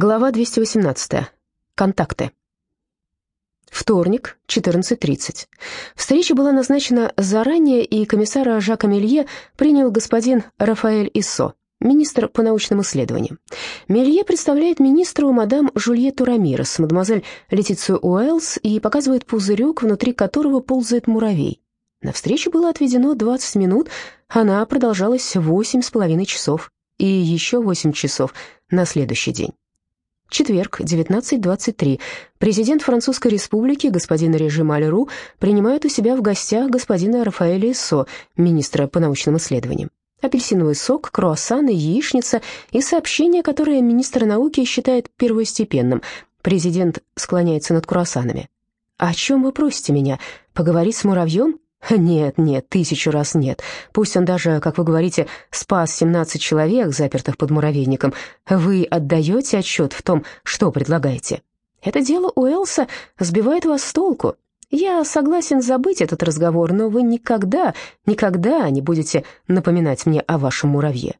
Глава 218. Контакты. Вторник, 14.30. Встреча была назначена заранее, и комиссара Жака Мелье принял господин Рафаэль Иссо, министр по научным исследованиям. Мелье представляет министру мадам Жульетту Рамирес, мадемуазель Летицию Уэллс, и показывает пузырек, внутри которого ползает муравей. На встречу было отведено 20 минут, она продолжалась восемь с половиной часов, и еще восемь часов на следующий день. Четверг, 19.23. Президент Французской Республики господин Режим Малеру принимает у себя в гостях господина Рафаэля Иссо, министра по научным исследованиям. Апельсиновый сок, круассаны, яичница и сообщение, которое министр науки считает первостепенным. Президент склоняется над круассанами. «О чем вы просите меня? Поговорить с муравьем? «Нет, нет, тысячу раз нет. Пусть он даже, как вы говорите, спас 17 человек, запертых под муравейником. Вы отдаете отчет в том, что предлагаете? Это дело Уэлса сбивает вас с толку. Я согласен забыть этот разговор, но вы никогда, никогда не будете напоминать мне о вашем муравье.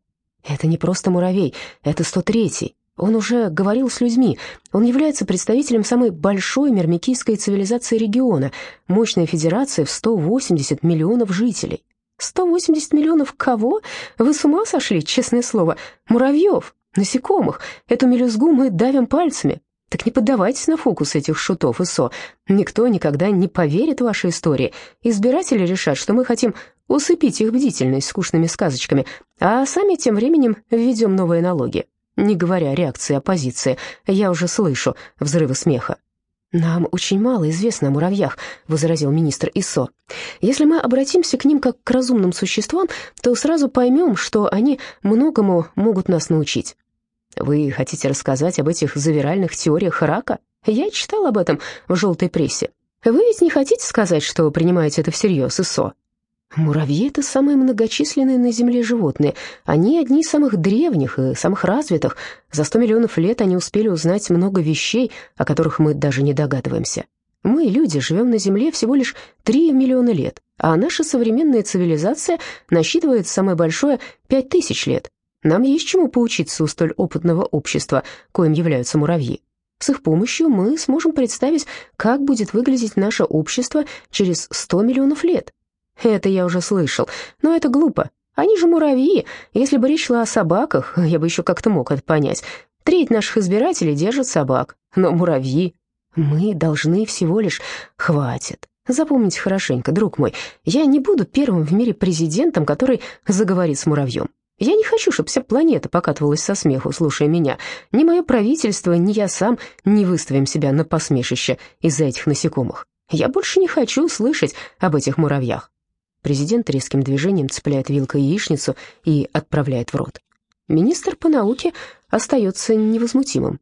Это не просто муравей, это 103-й. Он уже говорил с людьми. Он является представителем самой большой мирмикийской цивилизации региона, мощной федерации в 180 миллионов жителей. 180 миллионов кого? Вы с ума сошли, честное слово? Муравьев, насекомых. Эту мелюзгу мы давим пальцами. Так не поддавайтесь на фокус этих шутов и со. Никто никогда не поверит в ваши истории. Избиратели решат, что мы хотим усыпить их бдительность скучными сказочками, а сами тем временем введем новые налоги не говоря о реакции оппозиции. Я уже слышу взрывы смеха. «Нам очень мало известно о муравьях», — возразил министр ИСО. «Если мы обратимся к ним как к разумным существам, то сразу поймем, что они многому могут нас научить». «Вы хотите рассказать об этих завиральных теориях рака? Я читал об этом в желтой прессе. Вы ведь не хотите сказать, что принимаете это всерьез, ИСО?» Муравьи — это самые многочисленные на Земле животные. Они одни из самых древних и самых развитых. За сто миллионов лет они успели узнать много вещей, о которых мы даже не догадываемся. Мы, люди, живем на Земле всего лишь три миллиона лет, а наша современная цивилизация насчитывает самое большое пять тысяч лет. Нам есть чему поучиться у столь опытного общества, коим являются муравьи. С их помощью мы сможем представить, как будет выглядеть наше общество через сто миллионов лет. Это я уже слышал, но это глупо. Они же муравьи. Если бы речь шла о собаках, я бы еще как-то мог это понять. Треть наших избирателей держат собак, но муравьи... Мы должны всего лишь... Хватит. Запомните хорошенько, друг мой, я не буду первым в мире президентом, который заговорит с муравьем. Я не хочу, чтобы вся планета покатывалась со смеху, слушая меня. Ни мое правительство, ни я сам не выставим себя на посмешище из-за этих насекомых. Я больше не хочу слышать об этих муравьях. Президент резким движением цепляет вилкой яичницу и отправляет в рот. Министр по науке остается невозмутимым.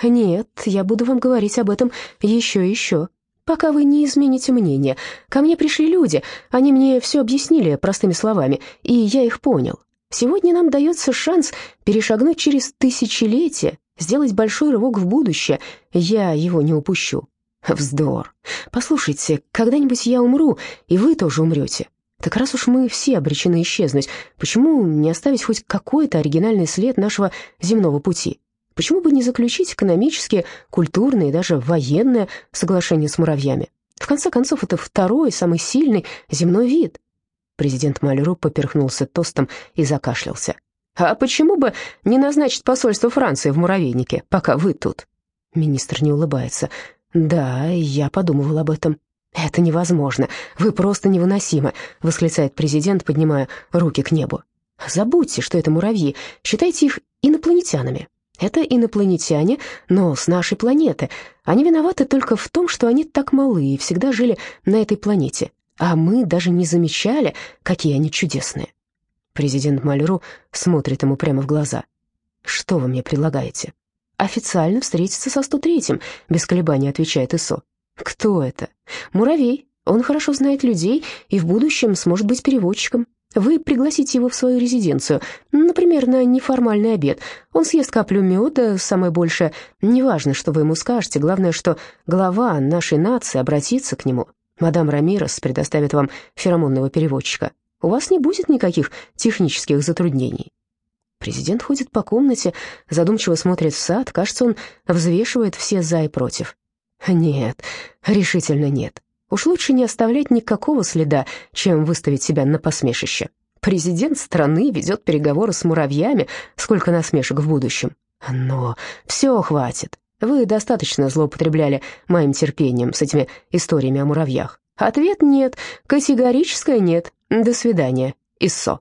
«Нет, я буду вам говорить об этом еще и еще, пока вы не измените мнение. Ко мне пришли люди, они мне все объяснили простыми словами, и я их понял. Сегодня нам дается шанс перешагнуть через тысячелетия, сделать большой рывок в будущее. Я его не упущу». Вздор. Послушайте, когда-нибудь я умру, и вы тоже умрете. Так раз уж мы все обречены исчезнуть, почему не оставить хоть какой-то оригинальный след нашего земного пути? Почему бы не заключить экономические, культурные и даже военное соглашение с муравьями? В конце концов, это второй, самый сильный земной вид. Президент Малеру поперхнулся тостом и закашлялся. «А почему бы не назначить посольство Франции в муравейнике, пока вы тут?» Министр не улыбается. «Да, я подумывал об этом. «Это невозможно. Вы просто невыносимы», — восклицает президент, поднимая руки к небу. «Забудьте, что это муравьи. Считайте их инопланетянами. Это инопланетяне, но с нашей планеты. Они виноваты только в том, что они так малы и всегда жили на этой планете. А мы даже не замечали, какие они чудесные». Президент Малеру смотрит ему прямо в глаза. «Что вы мне предлагаете?» «Официально встретиться со 103-м», — без колебаний отвечает Исо. Кто это? Муравей. Он хорошо знает людей и в будущем сможет быть переводчиком. Вы пригласите его в свою резиденцию, например, на неформальный обед. Он съест каплю меда, самое большее. Неважно, что вы ему скажете, главное, что глава нашей нации обратится к нему. Мадам Рамирес предоставит вам феромонного переводчика. У вас не будет никаких технических затруднений. Президент ходит по комнате, задумчиво смотрит в сад, кажется, он взвешивает все «за» и «против». Нет, решительно нет. Уж лучше не оставлять никакого следа, чем выставить себя на посмешище. Президент страны ведет переговоры с муравьями, сколько насмешек в будущем. Но все хватит. Вы достаточно злоупотребляли моим терпением с этими историями о муравьях. Ответ нет, категорическое нет. До свидания, Иссо.